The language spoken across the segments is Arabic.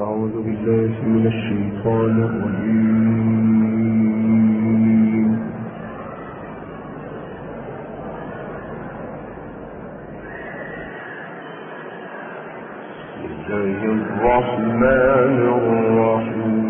أعوذ بالله من الشيطان الرجيم. بالله الرحمن الرحيم.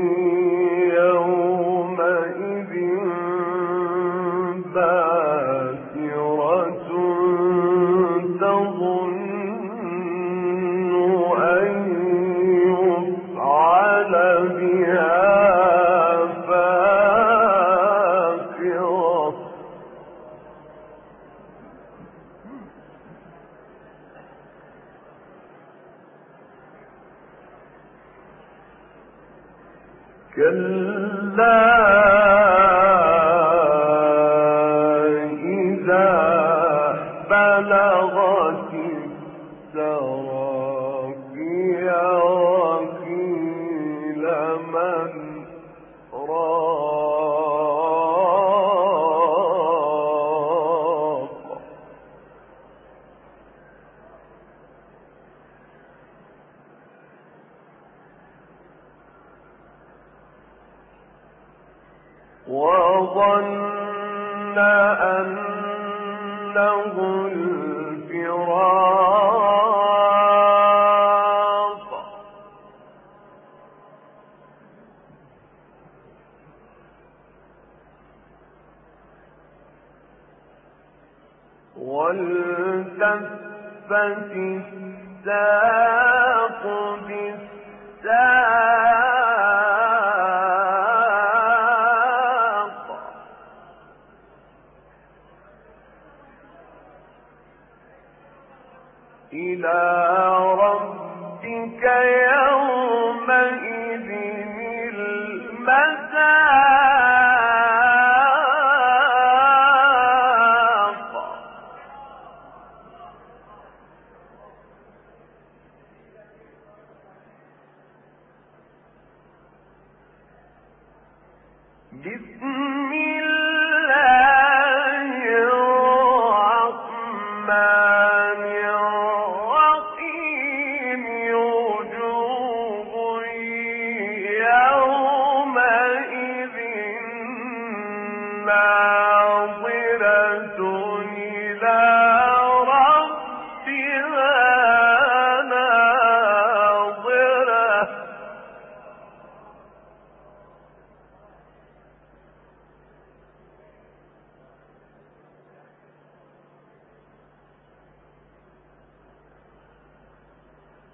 كلا والتفت الساق بالساق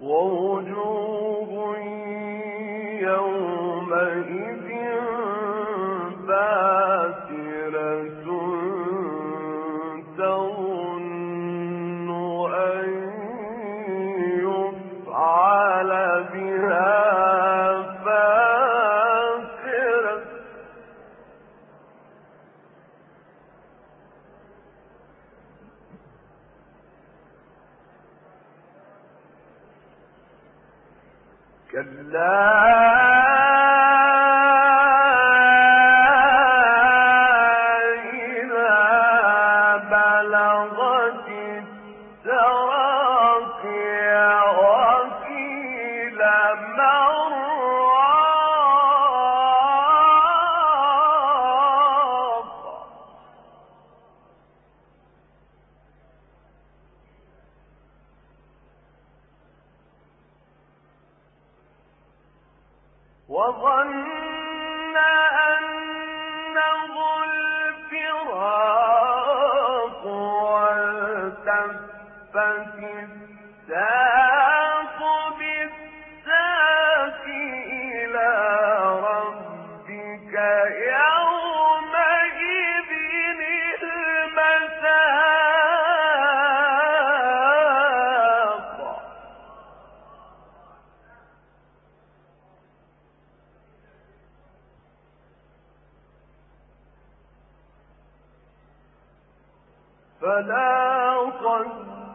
ووجوه كلا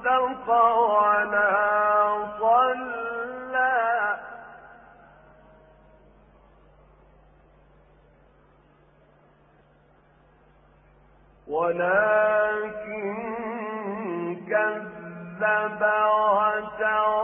صدق ولا صلى. ولكن كذب وتولى.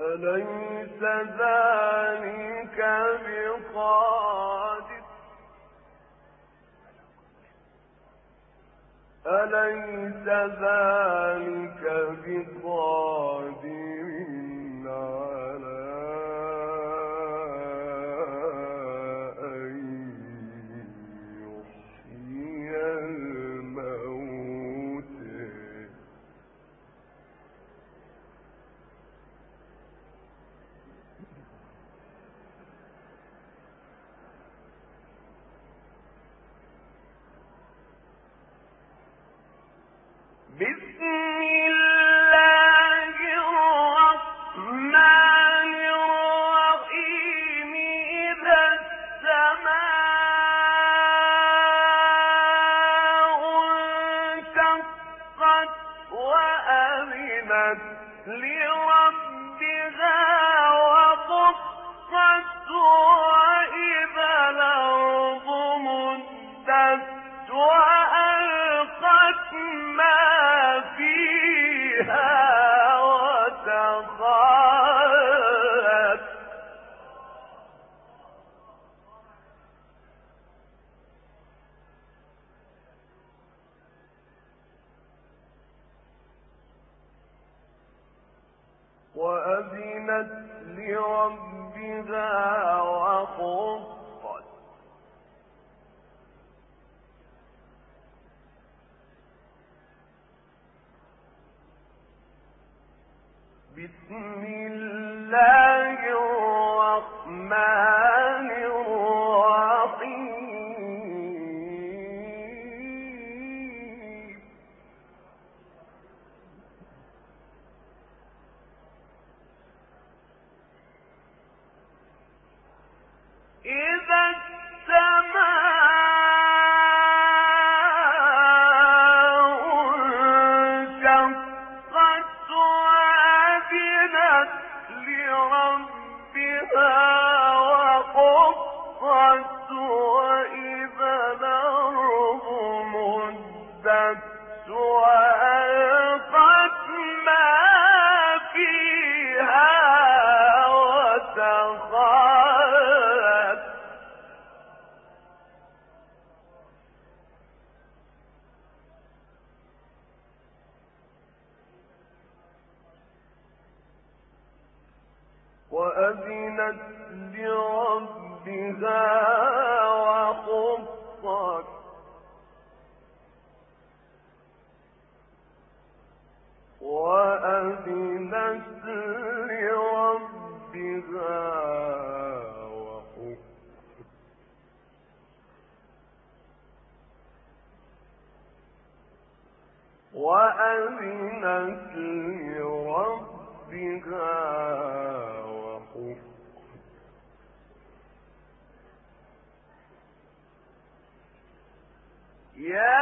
أليس ذلك بقادر؟ أليس ذلك بقادر Biz فيها بسم الله وأذنت لربها وأذنت لربها يا